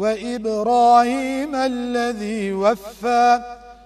وإبراهيم الذي وفى